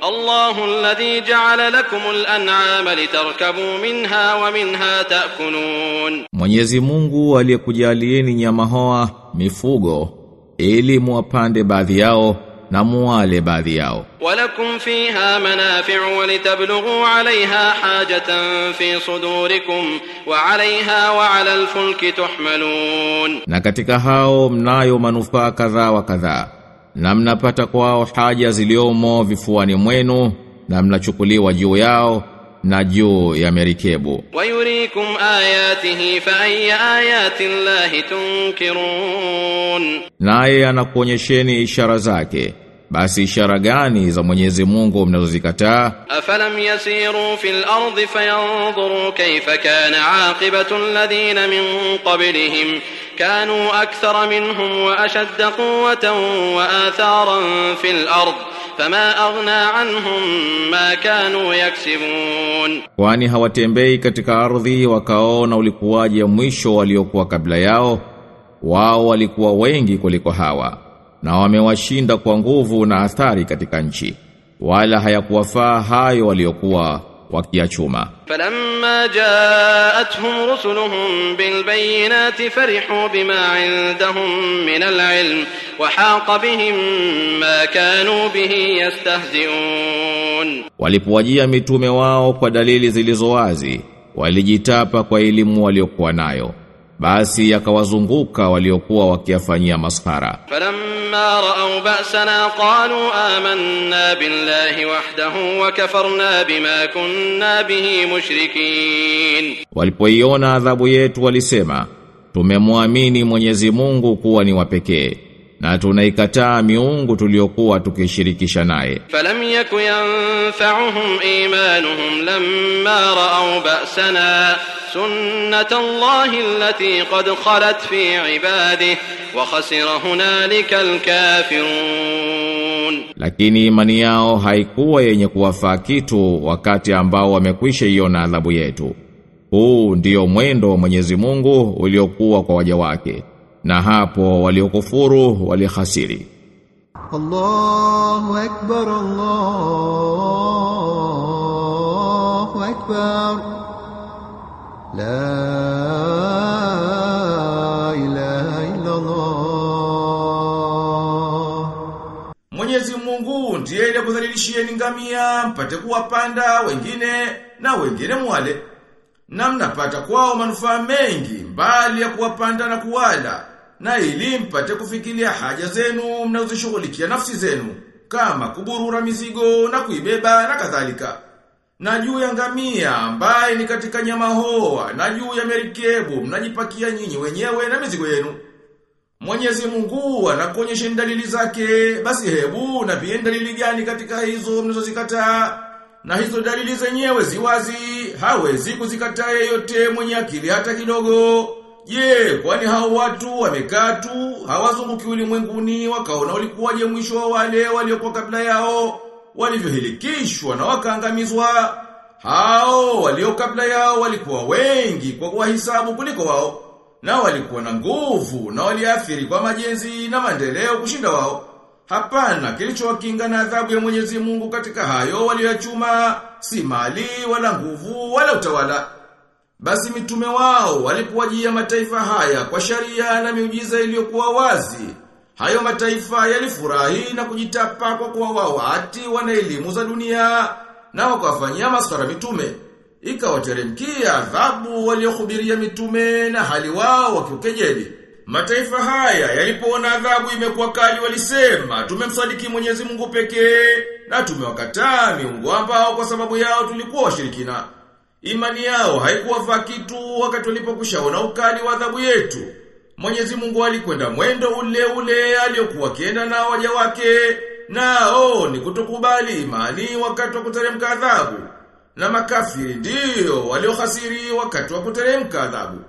الله الذي جعل لكم الأنعام لتركبوا منها ومنها تأكلون Mwenyezi Mungu aliyekujalieni nyama hoa mifugo ili muwapande baadhi yao na muwale baadhi yao ولكم فيها منافع ولتبلغوا عليها حاجة في صدوركم وعليها وعلى الفلك تحملون na katika hao mnayo manufaa kadhaa wa kadhaa na mnapata kwao haja ziliomo vifuani mwenu na mnachukuliwa juu yao na juu ya merikebu. Wa yurikum ayatihi fa ayi ayati llahi tunkirun. Naye anakuonyesheni ishara zake. Basi ishara gani za Mwenyezi Mungu mnazozikataa? Afalam yasiru fil ardi fayanzuru kayfa kana aqibatu alladhina min qablihim كانوا أكثر منهم وأشد قوة وآثارا في الأرض فما أغنى عنهم ما كانوا يكسبون kwani hawatembei katika ardhi wakaona ulikuwaje mwisho waliokuwa kabla yao wao walikuwa wengi kuliko hawa na wamewashinda kwa nguvu na athari katika nchi wala hayakuwafaa hayo waliokuwa wakiyachuma. Falamma jaatuhum rusuluhum bilbayinati farihu bima indahum min alilm wa haqa bihim ma kanu bihi yastahzi'un, walipowajia mitume wao kwa dalili zilizo wazi walijitapa kwa elimu waliokuwa nayo basi yakawazunguka waliokuwa wakiyafanyia maskara. falamma ra'aw ba'sana qalu amanna billahi wahdahu wa kafarna bima kunna bihi mushrikin walipoiona adhabu yetu walisema tumemwamini Mwenyezi Mungu kuwa ni wapekee na tunaikataa miungu tuliyokuwa tukishirikisha naye. Falam yakun yanfa'uhum imanuhum lamma ra'u ba'sana sunnata Allahi allati qad khalat fi ibadihi wa khasira hunalika alkafirun, lakini imani yao haikuwa yenye kuwafaa kitu wakati ambao wamekwisha iona adhabu yetu. Huu ndiyo mwendo wa Mwenyezi Mungu uliokuwa kwa waja wake na hapo waliokufuru walihasiri Allahu akbar Allahu akbar. La ilaha illa Allah Mwenyezi Mungu ndiye aliyokudhalilishieni ngamia mpate kuwapanda wengine na wengine mwale na mnapata kwao manufaa mengi mbali ya kuwapanda na kuwala. Na ili mpate kufikilia haja zenu mnazishughulikia nafsi zenu kama kuburura mizigo na kuibeba na kadhalika. Na juu ya ngamia ambaye ni katika nyama hoa na juu ya merikebu mnajipakia nyinyi wenyewe na mizigo yenu. Mwenyezi Mungu anakuonyesha dalili zake, basi hebu na pia dalili gani katika hizo mnazozikataa? Na hizo dalili zenyewe ziwazi, hawezi kuzikataa yeyote mwenye akili hata kidogo. Je, kwani hao watu wamekaa tu, hawazunguki ulimwenguni wakaona ulikuwaje mwisho wa wale waliokuwa kabla yao, walivyohilikishwa na wakaangamizwa. Hao walio kabla yao walikuwa wengi kwa kuwahisabu kuliko wao na walikuwa na nguvu na waliathiri kwa majenzi na maendeleo kushinda wao. Hapana kilichowakinga na adhabu ya Mwenyezi Mungu katika hayo walioyachuma, si mali wala nguvu wala utawala. Basi mitume wao walipowajia mataifa haya kwa sharia na miujiza iliyokuwa wazi. Hayo mataifa yalifurahi na kujitapa kwa kuwa wao ati wana elimu za dunia na wakawafanyia maswara mitume ikawateremkia adhabu waliohubiria mitume na hali wao wakiukejeli. Mataifa haya yalipoona adhabu imekuwa kali walisema tumemsadiki Mwenyezi Mungu pekee na tumewakataa miungu ambao kwa sababu yao tulikuwa washirikina. Imani yao haikuwafaa kitu wakati walipokushaona ukali wa adhabu yetu. Mwenyezi Mungu alikwenda mwendo ule ule aliyokuwa kienda na waja wake nao ni kutokubali imani wakati wa kuteremka adhabu. Na makafiri ndio waliohasiri wakati wa kuteremka adhabu.